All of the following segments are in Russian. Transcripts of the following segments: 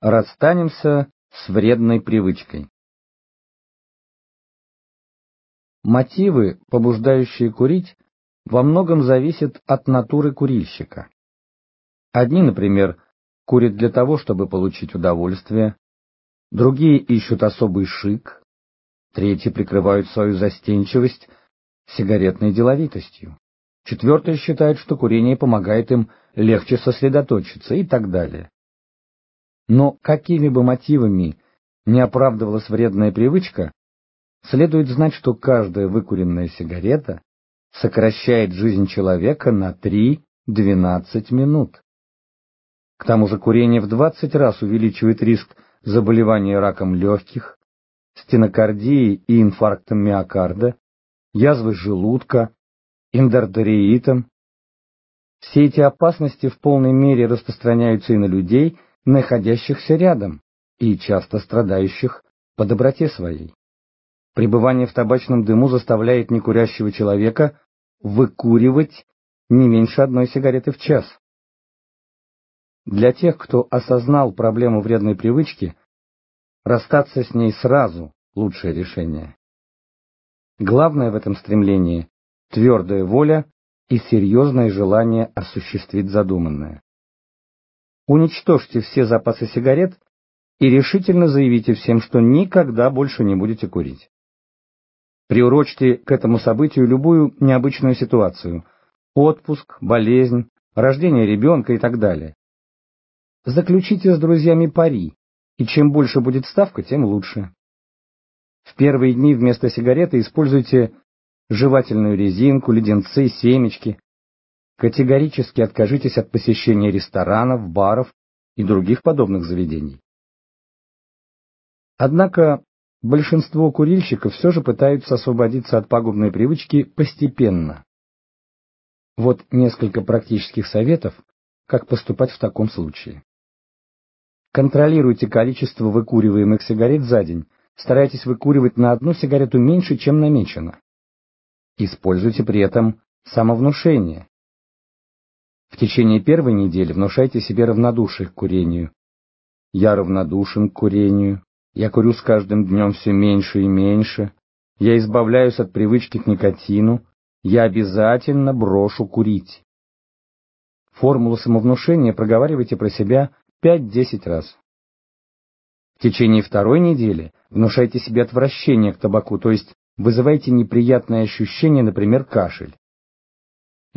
Расстанемся с вредной привычкой. Мотивы, побуждающие курить, во многом зависят от натуры курильщика. Одни, например, курят для того, чтобы получить удовольствие, другие ищут особый шик, третьи прикрывают свою застенчивость сигаретной деловитостью, четвертые считают, что курение помогает им легче сосредоточиться и так далее. Но какими бы мотивами не оправдывалась вредная привычка, следует знать, что каждая выкуренная сигарета сокращает жизнь человека на 3-12 минут. К тому же курение в 20 раз увеличивает риск заболевания раком легких, стенокардией и инфарктом миокарда, язвой желудка, эндордериитом. Все эти опасности в полной мере распространяются и на людей, находящихся рядом и часто страдающих по доброте своей. Пребывание в табачном дыму заставляет некурящего человека выкуривать не меньше одной сигареты в час. Для тех, кто осознал проблему вредной привычки, расстаться с ней сразу – лучшее решение. Главное в этом стремлении – твердая воля и серьезное желание осуществить задуманное. Уничтожьте все запасы сигарет и решительно заявите всем, что никогда больше не будете курить. Приурочьте к этому событию любую необычную ситуацию – отпуск, болезнь, рождение ребенка и так далее. Заключите с друзьями пари, и чем больше будет ставка, тем лучше. В первые дни вместо сигареты используйте жевательную резинку, леденцы, семечки, Категорически откажитесь от посещения ресторанов, баров и других подобных заведений. Однако большинство курильщиков все же пытаются освободиться от пагубной привычки постепенно. Вот несколько практических советов, как поступать в таком случае. Контролируйте количество выкуриваемых сигарет за день, старайтесь выкуривать на одну сигарету меньше, чем намечено. Используйте при этом самовнушение. В течение первой недели внушайте себе равнодушие к курению. Я равнодушен к курению, я курю с каждым днем все меньше и меньше, я избавляюсь от привычки к никотину, я обязательно брошу курить. Формулу самовнушения проговаривайте про себя 5-10 раз. В течение второй недели внушайте себе отвращение к табаку, то есть вызывайте неприятные ощущения, например, кашель.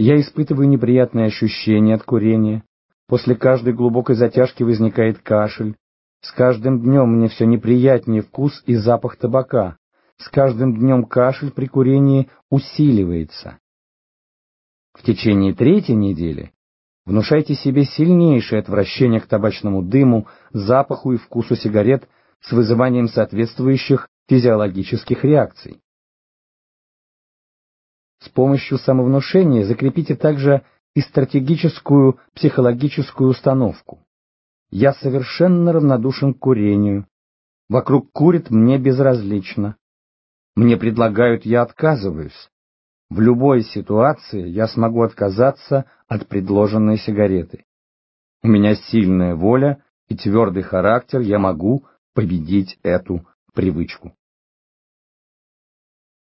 Я испытываю неприятные ощущения от курения. После каждой глубокой затяжки возникает кашель. С каждым днем мне все неприятнее вкус и запах табака. С каждым днем кашель при курении усиливается. В течение третьей недели внушайте себе сильнейшее отвращение к табачному дыму, запаху и вкусу сигарет с вызыванием соответствующих физиологических реакций. С помощью самовнушения закрепите также и стратегическую психологическую установку. Я совершенно равнодушен к курению. Вокруг курит мне безразлично. Мне предлагают, я отказываюсь. В любой ситуации я смогу отказаться от предложенной сигареты. У меня сильная воля и твердый характер, я могу победить эту привычку.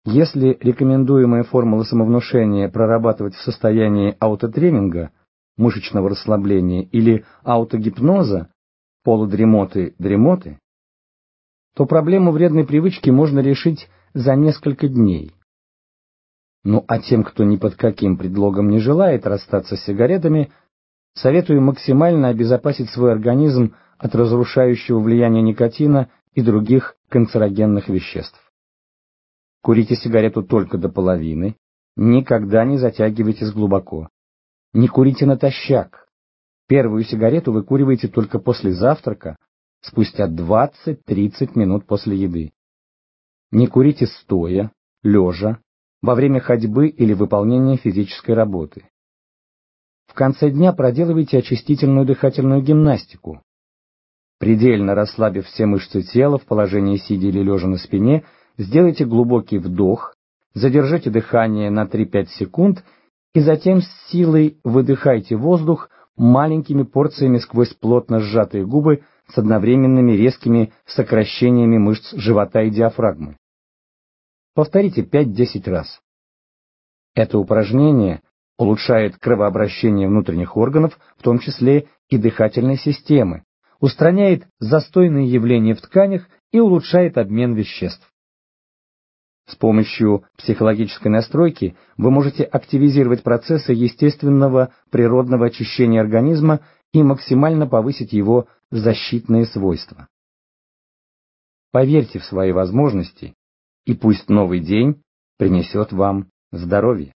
Если рекомендуемые формулы самовнушения прорабатывать в состоянии аутотренинга, мышечного расслабления или аутогипноза, полудремоты, дремоты, то проблему вредной привычки можно решить за несколько дней. Ну а тем, кто ни под каким предлогом не желает расстаться с сигаретами, советую максимально обезопасить свой организм от разрушающего влияния никотина и других канцерогенных веществ. Курите сигарету только до половины, никогда не затягивайтесь глубоко. Не курите натощак. Первую сигарету вы куриваете только после завтрака, спустя 20-30 минут после еды. Не курите стоя, лежа, во время ходьбы или выполнения физической работы. В конце дня проделывайте очистительную дыхательную гимнастику. Предельно расслабив все мышцы тела в положении сидя или лежа на спине, Сделайте глубокий вдох, задержите дыхание на 3-5 секунд и затем с силой выдыхайте воздух маленькими порциями сквозь плотно сжатые губы с одновременными резкими сокращениями мышц живота и диафрагмы. Повторите 5-10 раз. Это упражнение улучшает кровообращение внутренних органов, в том числе и дыхательной системы, устраняет застойные явления в тканях и улучшает обмен веществ. С помощью психологической настройки вы можете активизировать процессы естественного природного очищения организма и максимально повысить его защитные свойства. Поверьте в свои возможности, и пусть новый день принесет вам здоровье.